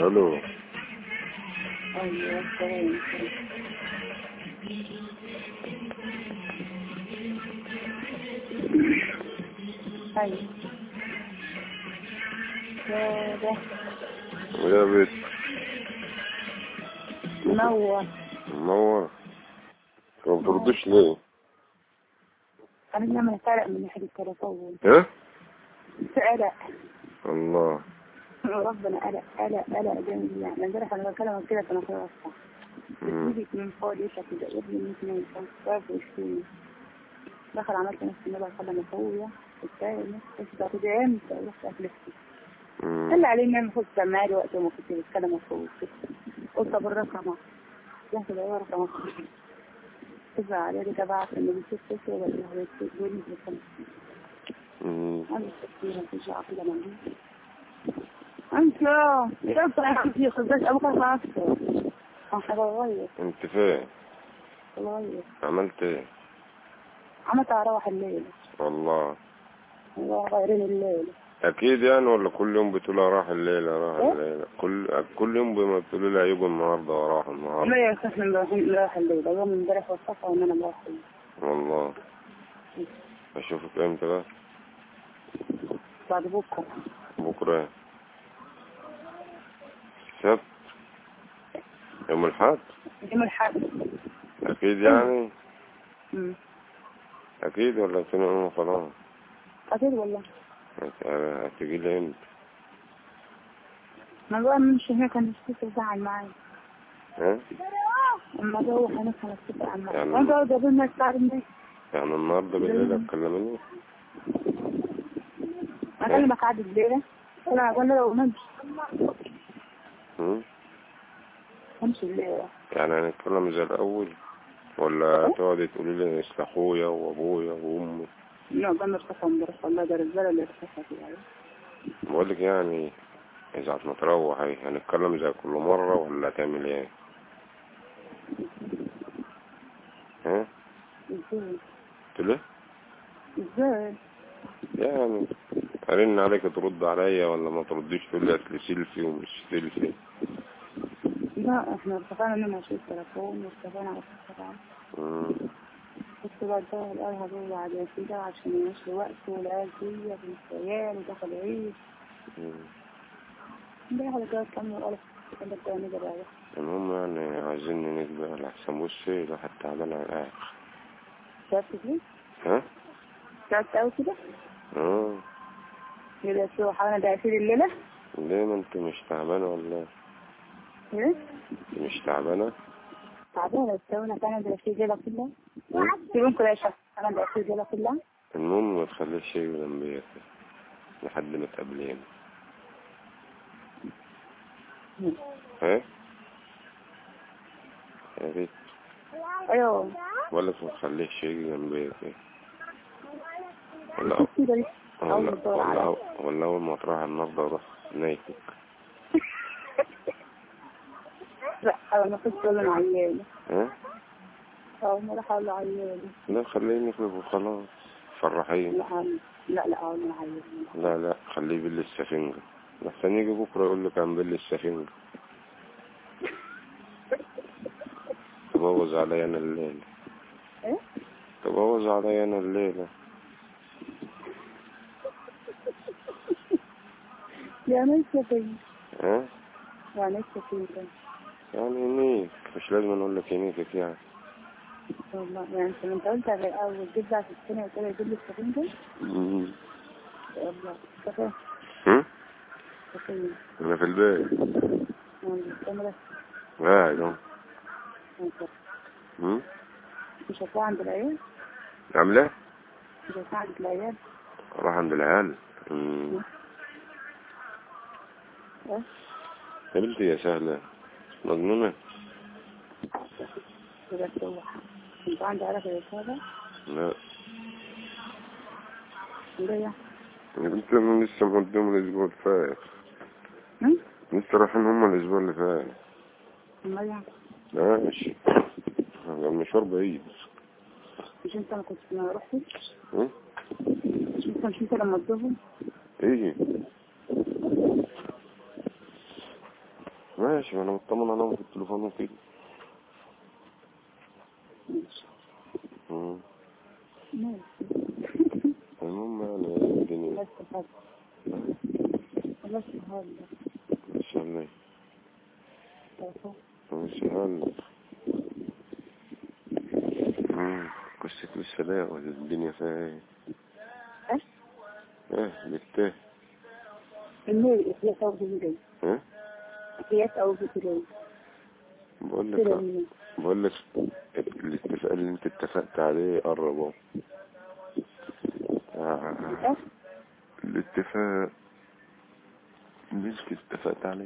ألو. أيوه ثواني أيوه يا ده. يا بيت. منور. منور. ما بتردش ليه؟ أنا لما فرق من ناحية التليفون ها قلق الله. ربنا قلق قلق قلق جامد يعني. امبارح أنا بكلمك كده كان خلاص. بتيجي من فوق ليشة كده ابني من اثنين خمسة وعشرين دخل عملت نفسي أنا بكلم اخويا التاني إيش بقى إمتى رحت افلفتي مم. قال عليه ان أنا كنت سماعي وقت ما كنت بتكلم اخويا قلت طب الرقم. رحت بدور رقم. اخويا تبع عليه ده تبعت إنه بيشوف كده ولا هو يقول لي بكلم مم. أنا كثيرا ترجع كده من أنت لا هغير أنت فين؟ عملت إيه؟ عملت أروح الليل. والله. والله غيرين الليل. أكيد يعني ولا كل يوم بتقولها راح الليلة راح إيه؟ الليلة كل كل يوم بما بتقولوا لها يجوا النهارده وراح النهارده. لا يا أخي إحنا رايح الليل. يوم امبارح وصفها وإن أنا رايح والله. أشوفك إمتى بقى؟ بعد بكرة. بكرة. إيه السبت. يوم الحد يوم الحد أكيد يعني؟ امم أكيد ولا تنقل خلاص أكيد والله. هت- هتجي لي إمتى؟ ما بقى مش هناك أنا نسيت ازعل معايا. ها؟ أما أروح هناك أنا نسيت ازعل معايا. يعني- وانت قاعد قبل ما تعرفني يعني النهارده بالليل هتكلمني اكلمك عادي الليلة. أنا أقول له لو نمشي امشي الليلة يعني هنتكلم زي الأول؟ ولا تقعدي تقولي لي اصل أخويا وأبويا وأمي؟ لا ده مرتفع امبارح والله ده الرجاله اللي ارتفعت يعني. بقول لك يعني إذا ما تروح هنتكلم زي كل مرة ولا هتعمل إيه؟ ها؟ إزاي؟ قلت إزاي؟ يعني أرن عليك ترد عليا ولا ما ترديش تقول لي اصل سيلفي ومش سيلفي. لا إحنا اتفقنا ان أنا اشيل تليفون واتفقنا على السبعة مم. بس بعد ده قالها جوه على كده عشان يمشي وقته والعيال فيا بنت عيال ودخل عيد. امبارح اللي جاي كم وقال كده التاني ده بقى؟ المهم يعني عايزين نتبقى الأحسن. بصي الواحد تعبان على الآخر. تعبت كده ها؟ تعبت قوي كده؟ آه. كده شو حاولنا ده الليلة؟ ليه ما أنت مش ولا إيه انت مش تعبانة؟ تعبانة بس أنا كان ده أسير الليلة كلها. سيبون كل شيء أنا أسير الليلة كلها. المهم ما تخليش شيء جنبيك لحد ما تقابلين ها؟ يا ريت. أيوه. ولا ما تخليش شيء جنبيك ولا ولا ولا أول ما تروح النهارده أروح نايتك. لا أنا عيالي ها؟ ما راح أقول عيالي لا خليه يخرب وخلاص. فرحين. لا لا لا لا لا خليه باللي السفنجة لحسن يجي بكرة يقول لك عن باللي السفنجة تبوظ عليا أنا الليلة. إيه؟ تبوظ عليا أنا الليلة. يا نفسي فين ها؟ يا نفسي فين يعني يميك مش لازم نقول لك يميكك يعني. والله يعني انت قلت الأول جيت بعد السنة وقلت لي جيب لي السفين ده والله سفين؟ سفين أنا في البيت. السنة قاعد هم؟ مش هتلاقي عند العيال؟ عاملة إيه؟ مش هتلاقي عند العيال؟ راح عند العيال. إيه يا بنتي يا سهلة. مجنونة انت عندي هذا لا. ليه يا بنتي أنا لسه مقدم الأسبوع اللي فات. هم؟ لسه رايحين هما الأسبوع اللي فات. امال يعني ماشي المشوار بعيد. مش انت ما كنتش ما رحتش؟ مش انت مش انت لما تزورهم إيه. ماشي ما أنا مطمن انام في التليفون وكده ماشي مم. ماشي المهم يعني الدنيا بس هذا بس هذا مش هلا تعرفوا مش هلا مم. قصة لسه لا ولا الدنيا فيها إيه إيش؟ إيه بالتاه الميل هي صوت جديد ها هي صوت جديد بقول لك بقول لك الاتفاق اللي انت اتفقت عليه قرب اهو. آه. الاتفاق انت اتفقت عليه.